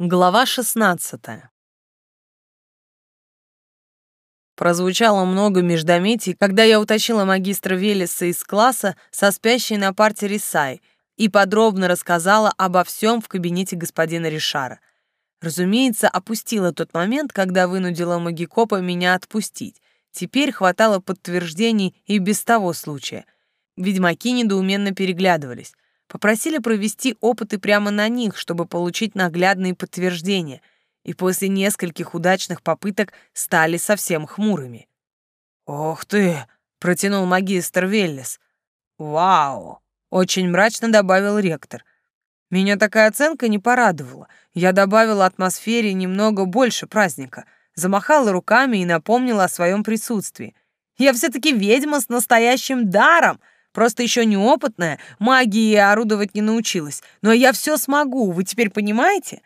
Глава 16. Прозвучало много междометий, когда я утащила магистра Велеса из класса со спящей на парте Рисай и подробно рассказала обо всем в кабинете господина Ришара. Разумеется, опустила тот момент, когда вынудила магикопа меня отпустить. Теперь хватало подтверждений и без того случая. Ведьмаки недоуменно переглядывались. Попросили провести опыты прямо на них, чтобы получить наглядные подтверждения, и после нескольких удачных попыток стали совсем хмурыми. «Ох ты!» — протянул магистр Веллес. «Вау!» — очень мрачно добавил ректор. Меня такая оценка не порадовала. Я добавила атмосфере немного больше праздника, замахала руками и напомнила о своем присутствии. «Я все-таки ведьма с настоящим даром!» Просто еще неопытная, магией орудовать не научилась. Но я все смогу, вы теперь понимаете?»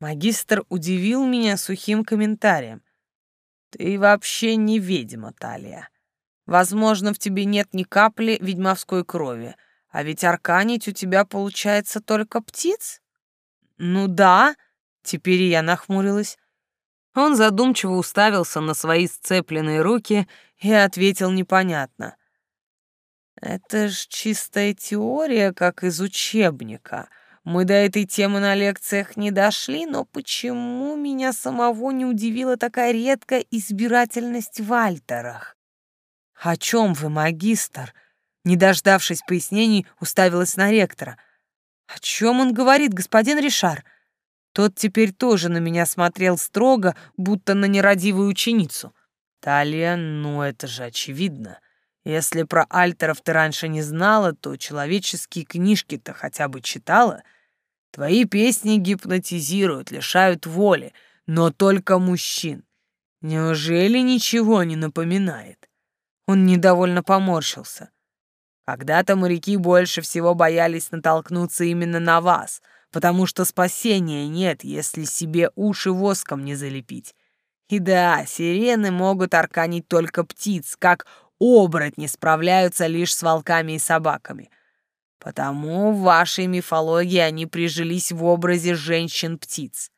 Магистр удивил меня сухим комментарием. «Ты вообще не ведьма, Талия. Возможно, в тебе нет ни капли ведьмовской крови, а ведь арканить у тебя получается только птиц?» «Ну да», — теперь я нахмурилась. Он задумчиво уставился на свои сцепленные руки и ответил непонятно — это ж чистая теория, как из учебника. Мы до этой темы на лекциях не дошли, но почему меня самого не удивила такая редкая избирательность в альтерах? О чем вы, магистр? Не дождавшись пояснений, уставилась на ректора. О чем он говорит, господин Ришар? Тот теперь тоже на меня смотрел строго, будто на нерадивую ученицу. Талия, ну это же очевидно. Если про альтеров ты раньше не знала, то человеческие книжки-то хотя бы читала. Твои песни гипнотизируют, лишают воли, но только мужчин. Неужели ничего не напоминает? Он недовольно поморщился. Когда-то моряки больше всего боялись натолкнуться именно на вас, потому что спасения нет, если себе уши воском не залепить. И да, сирены могут арканить только птиц, как оборотни справляются лишь с волками и собаками. Потому в вашей мифологии они прижились в образе женщин-птиц.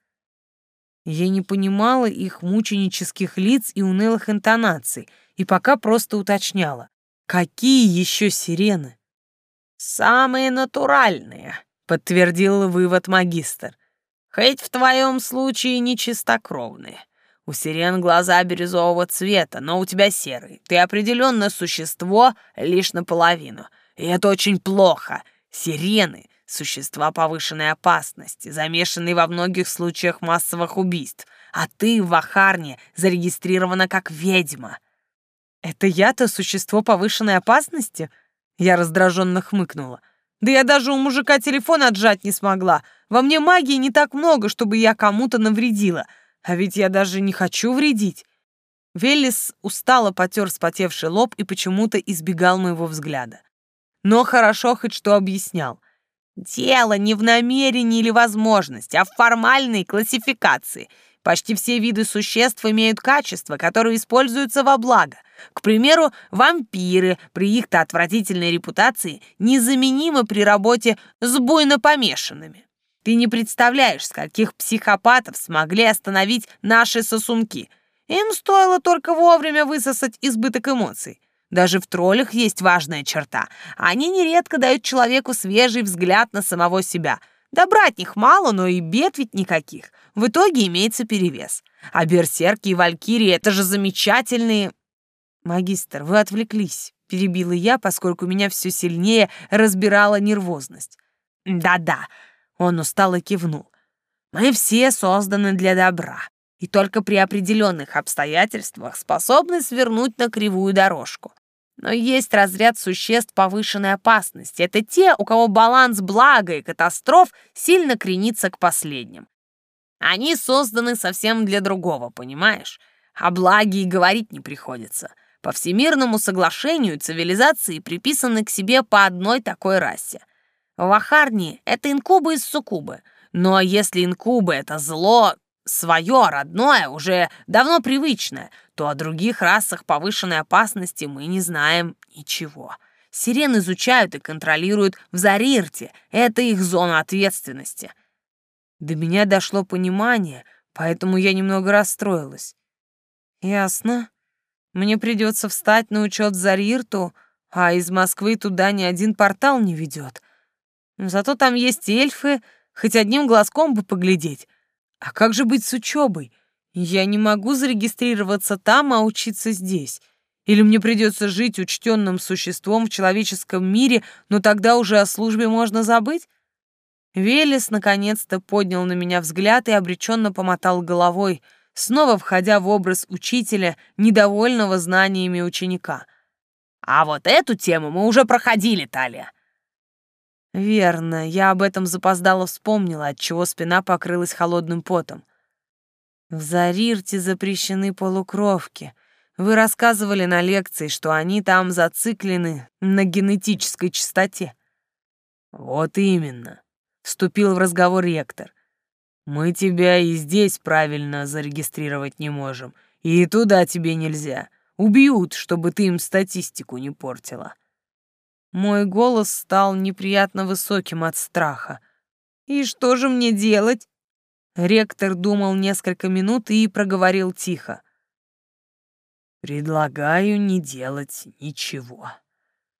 Я не понимала их мученических лиц и унылых интонаций, и пока просто уточняла, какие еще сирены? «Самые натуральные», — подтвердил вывод магистр. «Хоть в твоем случае не чистокровные. У сирен глаза бирюзового цвета, но у тебя серый. Ты определенно существо лишь наполовину. И это очень плохо. Сирены — существа повышенной опасности, замешанные во многих случаях массовых убийств. А ты в Ахарне зарегистрирована как ведьма. Это я-то существо повышенной опасности? Я раздраженно хмыкнула. Да я даже у мужика телефон отжать не смогла. Во мне магии не так много, чтобы я кому-то навредила — а ведь я даже не хочу вредить. Веллис устало потер спотевший лоб и почему-то избегал моего взгляда. Но хорошо хоть что объяснял. Дело не в намерении или возможности, а в формальной классификации. Почти все виды существ имеют качества, которые используются во благо. К примеру, вампиры при их-то отвратительной репутации незаменимы при работе с буйно помешанными. Ты не представляешь, скольких психопатов смогли остановить наши сосунки. Им стоило только вовремя высосать избыток эмоций. Даже в троллях есть важная черта. Они нередко дают человеку свежий взгляд на самого себя. Добра от них мало, но и бед ведь никаких. В итоге имеется перевес. А берсерки и валькирии — это же замечательные... Магистр, вы отвлеклись, перебила я, поскольку меня все сильнее разбирала нервозность. Да-да, он устало кивнул. «Мы все созданы для добра, и только при определенных обстоятельствах способны свернуть на кривую дорожку. Но есть разряд существ повышенной опасности. Это те, у кого баланс блага и катастроф сильно кренится к последним. Они созданы совсем для другого, понимаешь? О благе и говорить не приходится. По всемирному соглашению цивилизации приписаны к себе по одной такой расе — в Ахарне это инкубы из суккубы. Но если инкубы — это зло свое, родное, уже давно привычное, то о других расах повышенной опасности мы не знаем ничего. Сирен изучают и контролируют в Зарирте. Это их зона ответственности. До меня дошло понимание, поэтому я немного расстроилась. Ясно. Мне придется встать на учет за Рирту, а из Москвы туда ни один портал не ведет. Зато там есть эльфы, хоть одним глазком бы поглядеть. А как же быть с учебой? Я не могу зарегистрироваться там, а учиться здесь. Или мне придется жить учтенным существом в человеческом мире, но тогда уже о службе можно забыть? Велес наконец-то поднял на меня взгляд и обреченно помотал головой, снова входя в образ учителя, недовольного знаниями ученика. «А вот эту тему мы уже проходили, Талия». Верно, я об этом запоздало вспомнила, отчего спина покрылась холодным потом. В Зарирте запрещены полукровки — вы рассказывали на лекции, что они там зациклены на генетической чистоте. Вот именно, вступил в разговор ректор. Мы тебя и здесь правильно зарегистрировать не можем, и туда тебе нельзя. Убьют, чтобы ты им статистику не портила. Мой голос стал неприятно высоким от страха. И что же мне делать? Ректор думал несколько минут и проговорил тихо. Предлагаю не делать ничего.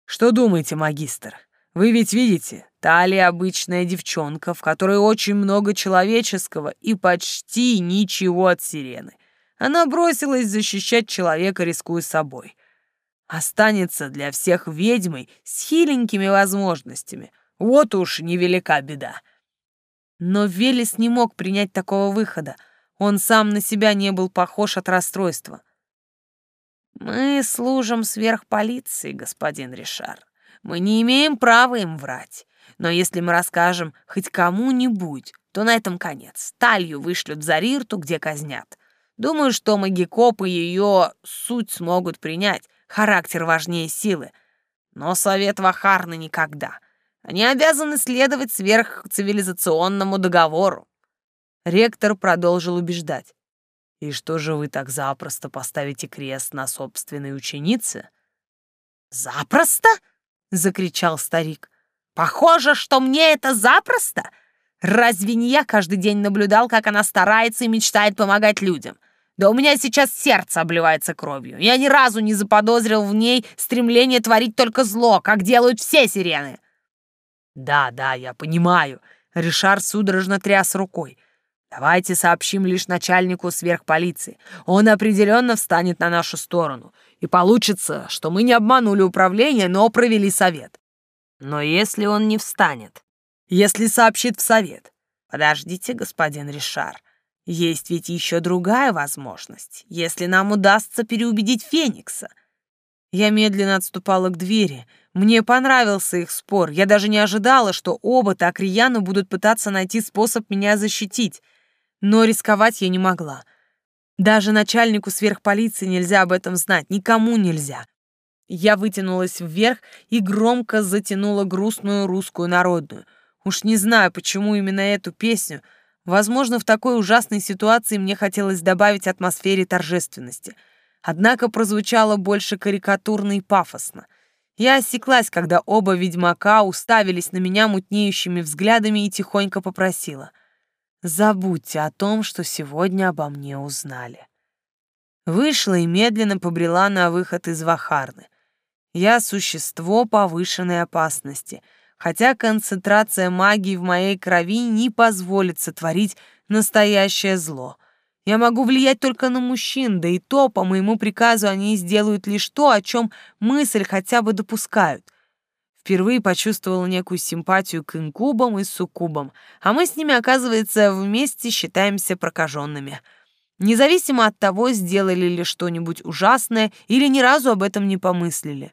Что думаете, магистр? Вы ведь видите, Талия обычная девчонка, в которой очень много человеческого и почти ничего от сирены. Она бросилась защищать человека, рискуя собой. Останется для всех ведьмой с хиленькими возможностями. Вот уж невелика беда. Но Велес не мог принять такого выхода. Он сам на себя не был похож от расстройства. Мы служим сверхполиции, господин Ришар. Мы не имеем права им врать. Но если мы расскажем хоть кому-нибудь, то на этом конец. Талью вышлют за Рирту, где казнят. Думаю, что магикопы ее суть смогут принять. Характер важнее силы. Но совет Вахарны никогда. Они обязаны следовать сверхцивилизационному договору. Ректор продолжил убеждать. И что же вы так запросто поставите крест на собственной ученице? Запросто? закричал старик. Похоже, что мне это запросто. Разве не я каждый день наблюдал, как она старается и мечтает помогать людям? Да у меня сейчас сердце обливается кровью. Я ни разу не заподозрил в ней стремление творить только зло, как делают все сирены. Да, да, я понимаю. Ришар судорожно тряс рукой. Давайте сообщим лишь начальнику сверхполиции. Он определенно встанет на нашу сторону. И получится, что мы не обманули управление, но провели совет. Но если он не встанет, если сообщит в совет... Подождите, господин Ришар, есть ведь еще другая возможность, если нам удастся переубедить Феникса. Я медленно отступала к двери. Мне понравился их спор. Я даже не ожидала, что оба так рьяно будут пытаться найти способ меня защитить но рисковать я не могла. Даже начальнику сверхполиции нельзя об этом знать, никому нельзя. Я вытянулась вверх и громко затянула грустную русскую народную. Уж не знаю, почему именно эту песню. Возможно, в такой ужасной ситуации мне хотелось добавить атмосфере торжественности. Однако прозвучало больше карикатурно и пафосно. Я осеклась, когда оба ведьмака уставились на меня мутнеющими взглядами и тихонько попросила — Забудьте о том, что сегодня обо мне узнали. Вышла и медленно побрела на выход из Вахарны. Я существо повышенной опасности, хотя концентрация магии в моей крови не позволит сотворить настоящее зло. Я могу влиять только на мужчин, да и то, по моему приказу, они сделают лишь то, о чем мысль хотя бы допускают впервые почувствовала некую симпатию к инкубам и суккубам, а мы с ними, оказывается, вместе считаемся прокаженными. Независимо от того, сделали ли что-нибудь ужасное или ни разу об этом не помыслили.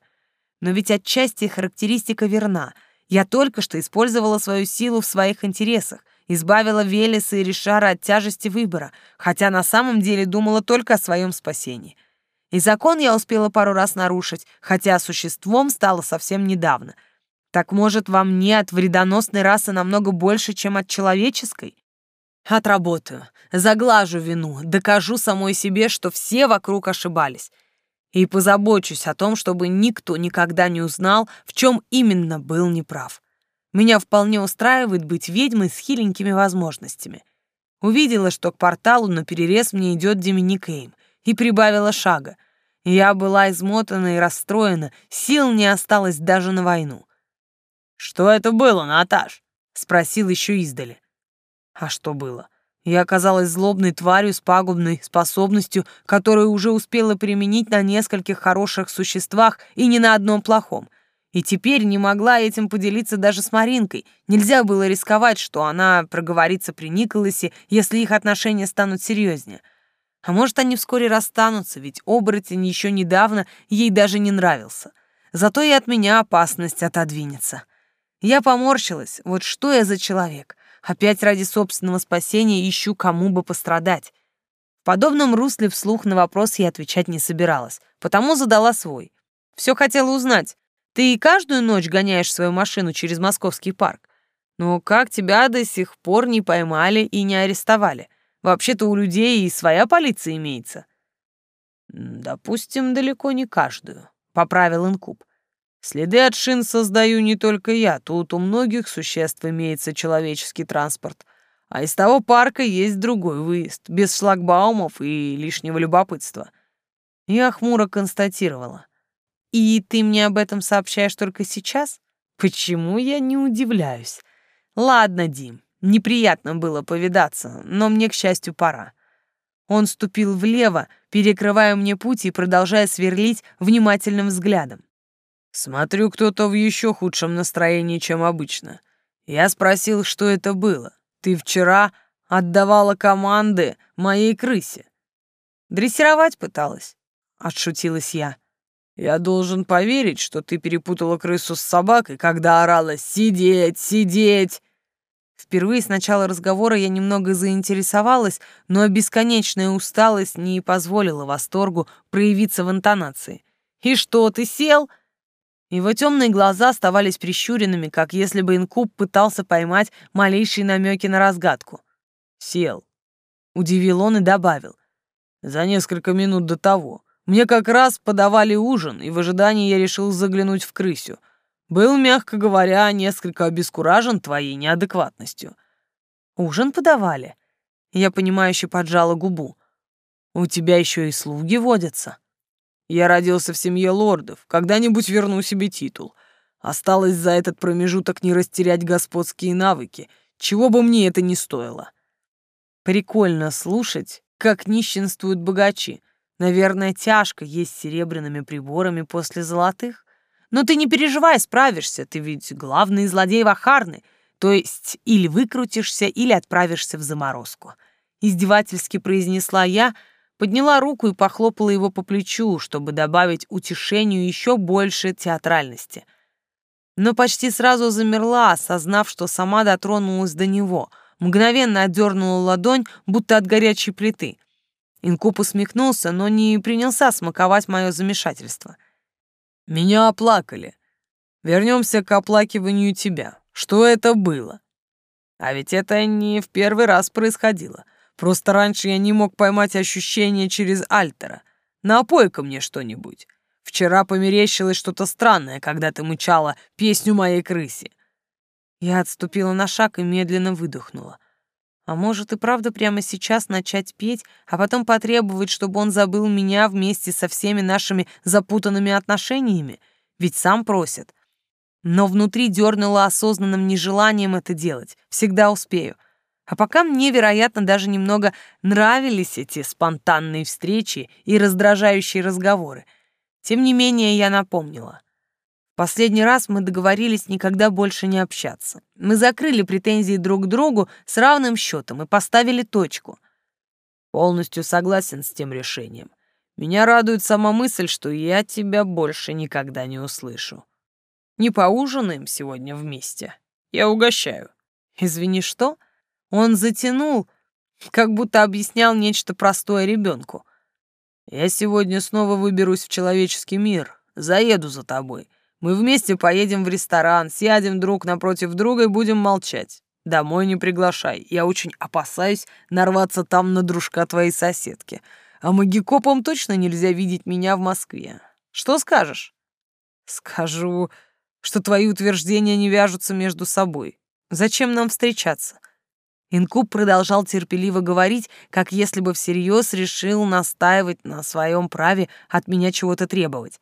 Но ведь отчасти характеристика верна. Я только что использовала свою силу в своих интересах, избавила Велеса и Ришара от тяжести выбора, хотя на самом деле думала только о своем спасении. И закон я успела пару раз нарушить, хотя существом стало совсем недавно. Так может, во мне от вредоносной расы намного больше, чем от человеческой? Отработаю, заглажу вину, докажу самой себе, что все вокруг ошибались. И позабочусь о том, чтобы никто никогда не узнал, в чем именно был неправ. Меня вполне устраивает быть ведьмой с хиленькими возможностями. Увидела, что к порталу на перерез мне идет Доминик Эйм, и прибавила шага. Я была измотана и расстроена, сил не осталось даже на войну. «Что это было, Наташ?» — спросил еще издали. А что было? Я оказалась злобной тварью с пагубной способностью, которую уже успела применить на нескольких хороших существах и ни на одном плохом. И теперь не могла этим поделиться даже с Маринкой. Нельзя было рисковать, что она проговорится при Николасе, если их отношения станут серьезнее. А может, они вскоре расстанутся, ведь оборотень еще недавно ей даже не нравился. Зато и от меня опасность отодвинется. Я поморщилась, вот что я за человек — Опять ради собственного спасения ищу, кому бы пострадать. В подобном русле вслух на вопрос я отвечать не собиралась, потому задала свой. Все хотела узнать. Ты и каждую ночь гоняешь свою машину через Московский парк? Но как тебя до сих пор не поймали и не арестовали? Вообще-то у людей и своя полиция имеется. Допустим, далеко не каждую, поправил Инкуб. Следы от шин создаю не только я, тут у многих существ имеется человеческий транспорт. А из того парка есть другой выезд, без шлагбаумов и лишнего любопытства. Я хмуро констатировала. И ты мне об этом сообщаешь только сейчас? Почему я не удивляюсь? Ладно, Дим, неприятно было повидаться, но мне, к счастью, пора. Он ступил влево, перекрывая мне путь и продолжая сверлить внимательным взглядом. Смотрю, кто-то в еще худшем настроении, чем обычно. Я спросил, что это было. Ты вчера отдавала команды моей крысе. Дрессировать пыталась, отшутилась я. Я должен поверить, что ты перепутала крысу с собакой, когда орала «Сидеть! Сидеть!» Впервые с начала разговора я немного заинтересовалась, но бесконечная усталость не позволила восторгу проявиться в интонации. «И что, ты сел?» Его темные глаза оставались прищуренными, как если бы инкуб пытался поймать малейшие намеки на разгадку. «Сел», — удивил он и добавил. «За несколько минут до того. Мне как раз подавали ужин, и в ожидании я решил заглянуть в крысю. Был, мягко говоря, несколько обескуражен твоей неадекватностью». «Ужин подавали?» Я понимающе поджала губу. «У тебя еще и слуги водятся». Я родился в семье лордов, когда-нибудь верну себе титул. Осталось за этот промежуток не растерять господские навыки, чего бы мне это ни стоило. Прикольно слушать, как нищенствуют богачи. Наверное, тяжко есть серебряными приборами после золотых. Но ты не переживай, справишься, ты ведь главный злодей Вахарны, то есть или выкрутишься, или отправишься в заморозку. Издевательски произнесла я — подняла руку и похлопала его по плечу, чтобы добавить утешению еще больше театральности. Но почти сразу замерла, осознав, что сама дотронулась до него, мгновенно отдернула ладонь, будто от горячей плиты. Инкуб усмехнулся, но не принялся смаковать мое замешательство. «Меня оплакали. Вернемся к оплакиванию тебя. Что это было?» А ведь это не в первый раз происходило. Просто раньше я не мог поймать ощущение через Альтера. Напой-ка мне что-нибудь. Вчера померещилось что-то странное, когда ты мычала песню моей крысе. Я отступила на шаг и медленно выдохнула. А может и правда прямо сейчас начать петь, а потом потребовать, чтобы он забыл меня вместе со всеми нашими запутанными отношениями? Ведь сам просит. Но внутри дернуло осознанным нежеланием это делать. Всегда успею. А пока мне, вероятно, даже немного нравились эти спонтанные встречи и раздражающие разговоры. Тем не менее, я напомнила. Последний раз мы договорились никогда больше не общаться. Мы закрыли претензии друг к другу с равным счетом и поставили точку. Полностью согласен с тем решением. Меня радует сама мысль, что я тебя больше никогда не услышу. Не поужинаем сегодня вместе? Я угощаю. Извини, что? — он затянул, как будто объяснял нечто простое ребенку. «Я сегодня снова выберусь в человеческий мир, заеду за тобой. Мы вместе поедем в ресторан, сядем друг напротив друга и будем молчать. Домой не приглашай, я очень опасаюсь нарваться там на дружка твоей соседки. А магикопам точно нельзя видеть меня в Москве. Что скажешь?» «Скажу, что твои утверждения не вяжутся между собой. Зачем нам встречаться? Инкуб продолжал терпеливо говорить, как если бы всерьез решил настаивать на своем праве от меня чего-то требовать.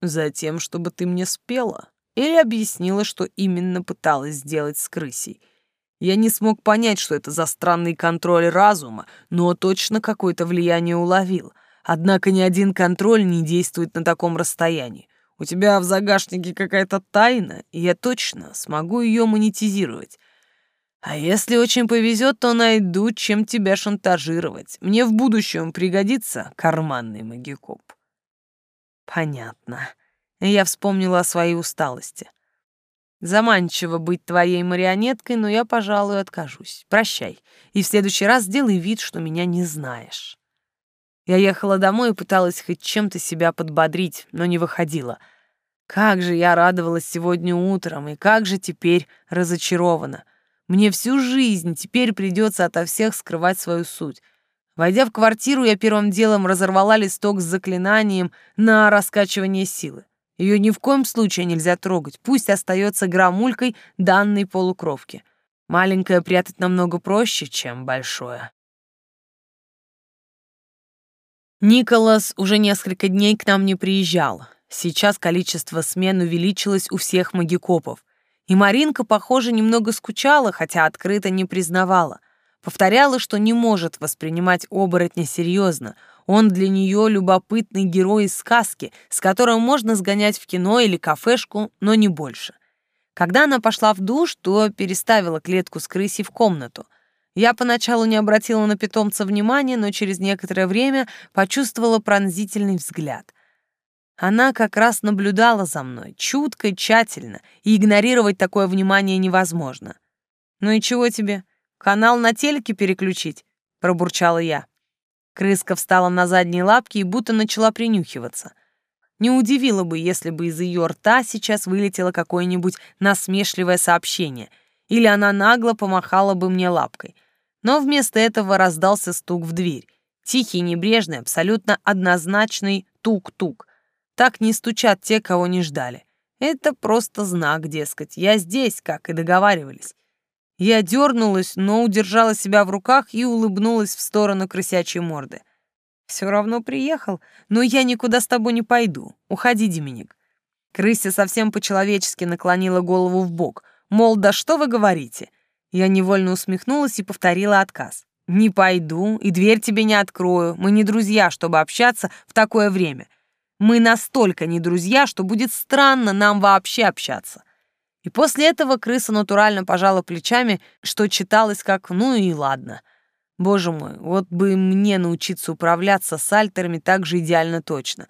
Затем, чтобы ты мне спела или объяснила, что именно пыталась сделать с крысей. Я не смог понять, что это за странный контроль разума, но точно какое-то влияние уловил. Однако ни один контроль не действует на таком расстоянии. У тебя в загашнике какая-то тайна, и я точно смогу ее монетизировать. А если очень повезет, то найду, чем тебя шантажировать. Мне в будущем пригодится карманный магикоп. Понятно. Я вспомнила о своей усталости. Заманчиво быть твоей марионеткой, но я, пожалуй, откажусь. Прощай. И в следующий раз сделай вид, что меня не знаешь. Я ехала домой и пыталась хоть чем-то себя подбодрить, но не выходила. Как же я радовалась сегодня утром, и как же теперь разочарована. Мне всю жизнь теперь придется ото всех скрывать свою суть. Войдя в квартиру, я первым делом разорвала листок с заклинанием на раскачивание силы. Ее ни в коем случае нельзя трогать, пусть остается громулькой данной полукровки. Маленькое прятать намного проще, чем большое. Николас уже несколько дней к нам не приезжал. Сейчас количество смен увеличилось у всех магикопов. И Маринка, похоже, немного скучала, хотя открыто не признавала. Повторяла, что не может воспринимать оборотня серьезно. Он для нее любопытный герой из сказки, с которым можно сгонять в кино или кафешку, но не больше. Когда она пошла в душ, то переставила клетку с крысей в комнату. Я поначалу не обратила на питомца внимания, но через некоторое время почувствовала пронзительный взгляд — она как раз наблюдала за мной, чутко и тщательно, и игнорировать такое внимание невозможно. «Ну и чего тебе? Канал на телеке переключить?» — пробурчала я. Крыска встала на задние лапки и будто начала принюхиваться. Не удивило бы, если бы из ее рта сейчас вылетело какое-нибудь насмешливое сообщение, или она нагло помахала бы мне лапкой. Но вместо этого раздался стук в дверь. Тихий, небрежный, абсолютно однозначный тук-тук. Так не стучат те, кого не ждали. Это просто знак, дескать. Я здесь, как и договаривались. Я дернулась, но удержала себя в руках и улыбнулась в сторону крысячей морды. Все равно приехал, но я никуда с тобой не пойду. Уходи, Деминик. Крыся совсем по-человечески наклонила голову в бок, мол, да что вы говорите? Я невольно усмехнулась и повторила отказ. Не пойду и дверь тебе не открою. Мы не друзья, чтобы общаться в такое время. Мы настолько не друзья, что будет странно нам вообще общаться. И после этого крыса натурально пожала плечами, что читалось как «ну и ладно». Боже мой, вот бы мне научиться управляться с альтерами так же идеально точно.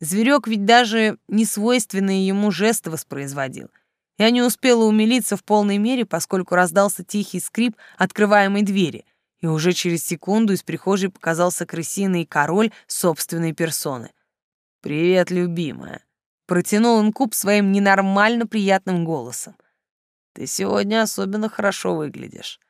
Зверек ведь даже несвойственные ему жесты воспроизводил. Я не успела умилиться в полной мере, поскольку раздался тихий скрип открываемой двери, и уже через секунду из прихожей показался крысиный король собственной персоны. «Привет, любимая!» Протянул он куб своим ненормально приятным голосом. «Ты сегодня особенно хорошо выглядишь».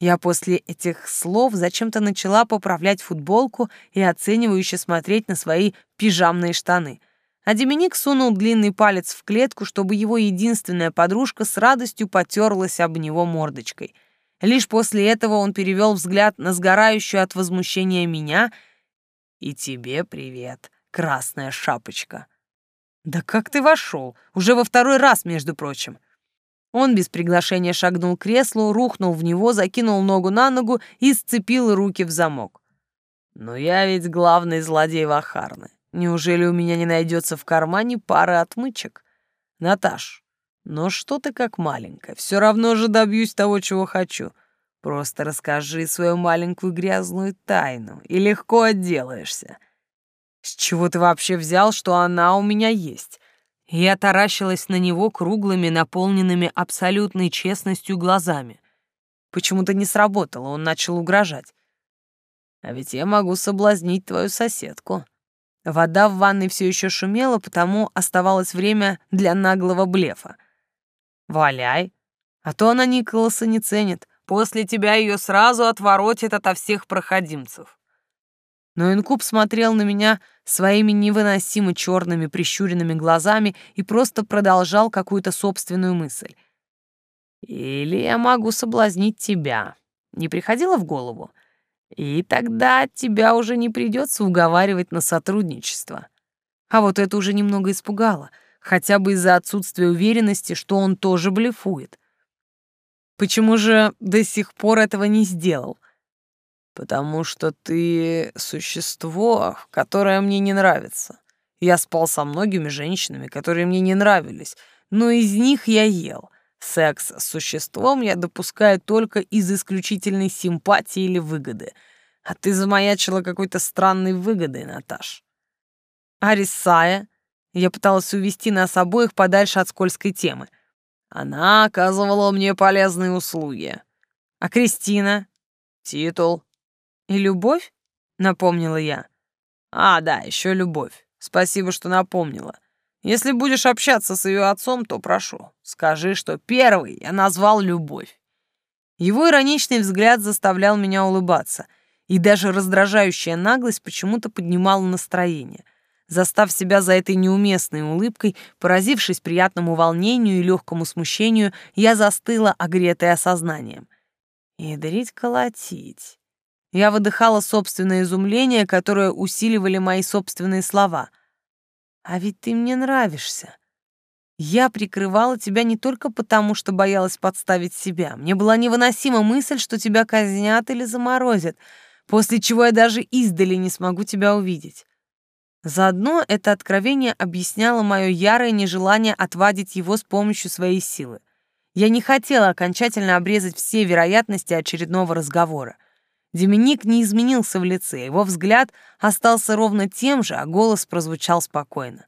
Я после этих слов зачем-то начала поправлять футболку и оценивающе смотреть на свои пижамные штаны. А Деминик сунул длинный палец в клетку, чтобы его единственная подружка с радостью потерлась об него мордочкой. Лишь после этого он перевел взгляд на сгорающую от возмущения меня. «И тебе привет», красная шапочка. Да как ты вошел? Уже во второй раз, между прочим. Он без приглашения шагнул к креслу, рухнул в него, закинул ногу на ногу и сцепил руки в замок. Но я ведь главный злодей Вахарны. Неужели у меня не найдется в кармане пары отмычек? Наташ, ну что ты как маленькая, все равно же добьюсь того, чего хочу. Просто расскажи свою маленькую грязную тайну, и легко отделаешься. С чего ты вообще взял, что она у меня есть? Я таращилась на него круглыми, наполненными абсолютной честностью глазами. Почему-то не сработало, он начал угрожать. А ведь я могу соблазнить твою соседку. Вода в ванной все еще шумела, потому оставалось время для наглого блефа. Валяй, а то она Николаса не ценит. После тебя ее сразу отворотит ото всех проходимцев. Но инкуб смотрел на меня своими невыносимо черными прищуренными глазами и просто продолжал какую-то собственную мысль. «Или я могу соблазнить тебя. Не приходило в голову? И тогда тебя уже не придется уговаривать на сотрудничество». А вот это уже немного испугало, хотя бы из-за отсутствия уверенности, что он тоже блефует. Почему же до сих пор этого не сделал? Потому что ты существо, которое мне не нравится. Я спал со многими женщинами, которые мне не нравились, но из них я ел. Секс с существом я допускаю только из исключительной симпатии или выгоды. А ты замаячила какой-то странной выгодой, Наташ. Арисая. Я пыталась увести нас обоих подальше от скользкой темы. Она оказывала мне полезные услуги. А Кристина? Титул. И любовь? Напомнила я. А, да, еще любовь. Спасибо, что напомнила. Если будешь общаться с ее отцом, то прошу, скажи, что первый я назвал любовь. Его ироничный взгляд заставлял меня улыбаться, и даже раздражающая наглость почему-то поднимала настроение — Застав себя за этой неуместной улыбкой, поразившись приятному волнению и легкому смущению, я застыла, огретая осознанием. «Ядрить колотить». Я выдыхала собственное изумление, которое усиливали мои собственные слова. «А ведь ты мне нравишься». Я прикрывала тебя не только потому, что боялась подставить себя. Мне была невыносима мысль, что тебя казнят или заморозят, после чего я даже издали не смогу тебя увидеть. Заодно это откровение объясняло мое ярое нежелание отвадить его с помощью своей силы. Я не хотела окончательно обрезать все вероятности очередного разговора. Доминик не изменился в лице, его взгляд остался ровно тем же, а голос прозвучал спокойно.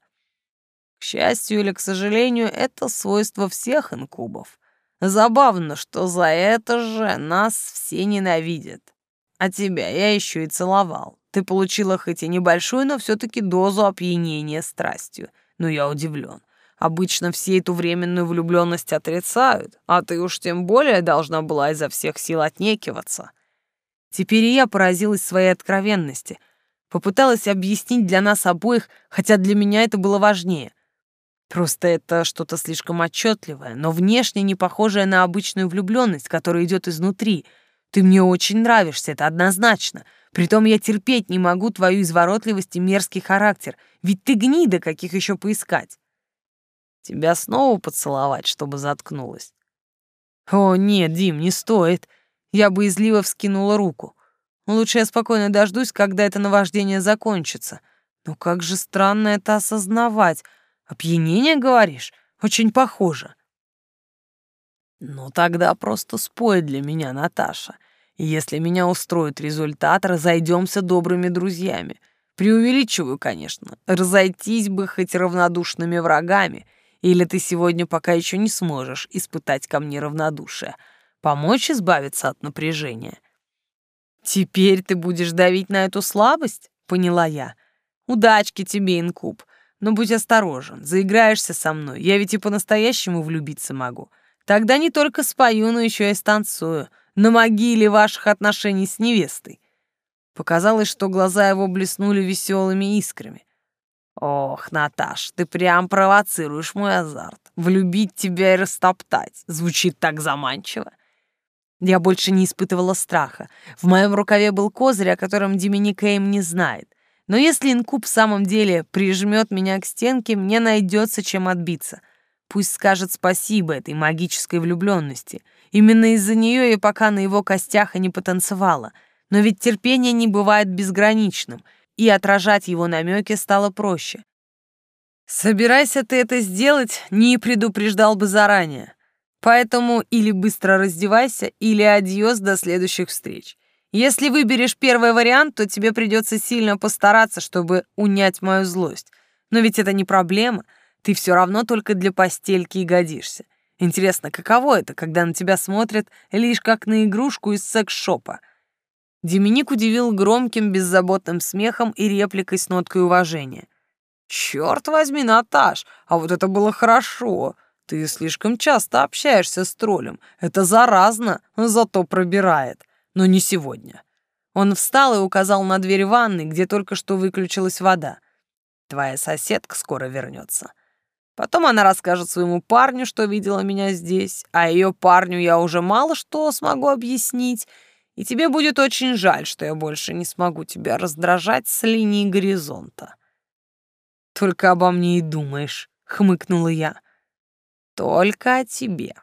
К счастью или к сожалению, это свойство всех инкубов. Забавно, что за это же нас все ненавидят. А тебя я еще и целовал. Ты получила хоть и небольшую, но все-таки дозу опьянения страстью. Но я удивлен. Обычно все эту временную влюбленность отрицают, а ты уж тем более должна была изо всех сил отнекиваться. Теперь и я поразилась своей откровенности. Попыталась объяснить для нас обоих, хотя для меня это было важнее. Просто это что-то слишком отчетливое, но внешне не похожее на обычную влюбленность, которая идет изнутри. Ты мне очень нравишься, это однозначно — Притом я терпеть не могу твою изворотливость и мерзкий характер, ведь ты гнида, каких еще поискать. Тебя снова поцеловать, чтобы заткнулась. О, нет, Дим, не стоит. Я боязливо вскинула руку. Лучше я спокойно дождусь, когда это наваждение закончится. Но как же странно это осознавать. Опьянение, говоришь? Очень похоже. Ну тогда просто спой для меня, Наташа. Если меня устроит результат, разойдемся добрыми друзьями. Преувеличиваю, конечно. Разойтись бы хоть равнодушными врагами. Или ты сегодня пока еще не сможешь испытать ко мне равнодушие. Помочь избавиться от напряжения. Теперь ты будешь давить на эту слабость? Поняла я. Удачки тебе, инкуб. Но будь осторожен, заиграешься со мной. Я ведь и по-настоящему влюбиться могу. Тогда не только спою, но еще и станцую на могиле ваших отношений с невестой. Показалось, что глаза его блеснули веселыми искрами. Ох, Наташ, ты прям провоцируешь мой азарт. Влюбить тебя и растоптать. Звучит так заманчиво. Я больше не испытывала страха. В моем рукаве был козырь, о котором Доминик Эйм не знает. Но если инкуб в самом деле прижмет меня к стенке, мне найдется чем отбиться. Пусть скажет спасибо этой магической влюбленности — Именно из-за нее я пока на его костях и не потанцевала. Но ведь терпение не бывает безграничным, и отражать его намеки стало проще. Собирайся ты это сделать, не предупреждал бы заранее. Поэтому или быстро раздевайся, или адьос до следующих встреч. Если выберешь первый вариант, то тебе придется сильно постараться, чтобы унять мою злость. Но ведь это не проблема, ты все равно только для постельки и годишься. Интересно, каково это, когда на тебя смотрят лишь как на игрушку из секс-шопа? Деминик удивил громким, беззаботным смехом и репликой с ноткой уважения. «Черт возьми, Наташ, а вот это было хорошо. Ты слишком часто общаешься с троллем. Это заразно, зато пробирает. Но не сегодня». Он встал и указал на дверь ванны, где только что выключилась вода. Твоя соседка скоро вернется. Потом она расскажет своему парню, что видела меня здесь, а ее парню я уже мало что смогу объяснить, и тебе будет очень жаль, что я больше не смогу тебя раздражать с линии горизонта. Только обо мне и думаешь, хмыкнула я. Только о тебе.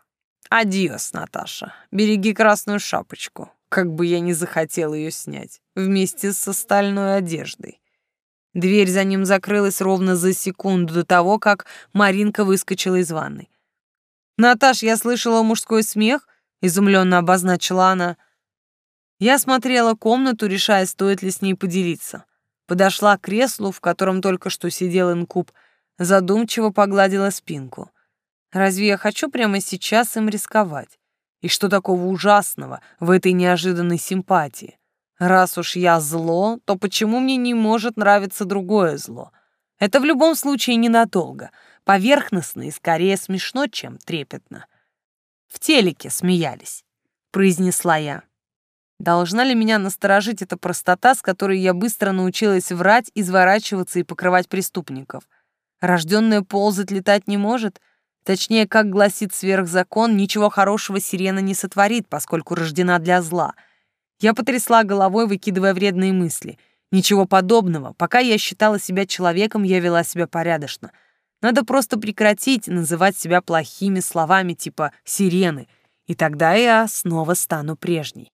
Адиос, Наташа. Береги красную шапочку, как бы я не захотел ее снять, вместе с остальной одеждой. Дверь за ним закрылась ровно за секунду до того, как Маринка выскочила из ванной. «Наташ, я слышала мужской смех?» — изумленно обозначила она. Я смотрела комнату, решая, стоит ли с ней поделиться. Подошла к креслу, в котором только что сидел инкуб, задумчиво погладила спинку. Разве я хочу прямо сейчас им рисковать? И что такого ужасного в этой неожиданной симпатии? Раз уж я зло, то почему мне не может нравиться другое зло? Это в любом случае ненадолго, поверхностно и скорее смешно, чем трепетно. В телеке смеялись, произнесла я. Должна ли меня насторожить эта простота, с которой я быстро научилась врать, изворачиваться и покрывать преступников? Рожденная ползать летать не может? Точнее, как гласит сверхзакон, ничего хорошего сирена не сотворит, поскольку рождена для зла — я потрясла головой, выкидывая вредные мысли. Ничего подобного. Пока я считала себя человеком, я вела себя порядочно. Надо просто прекратить называть себя плохими словами типа «сирены», и тогда я снова стану прежней.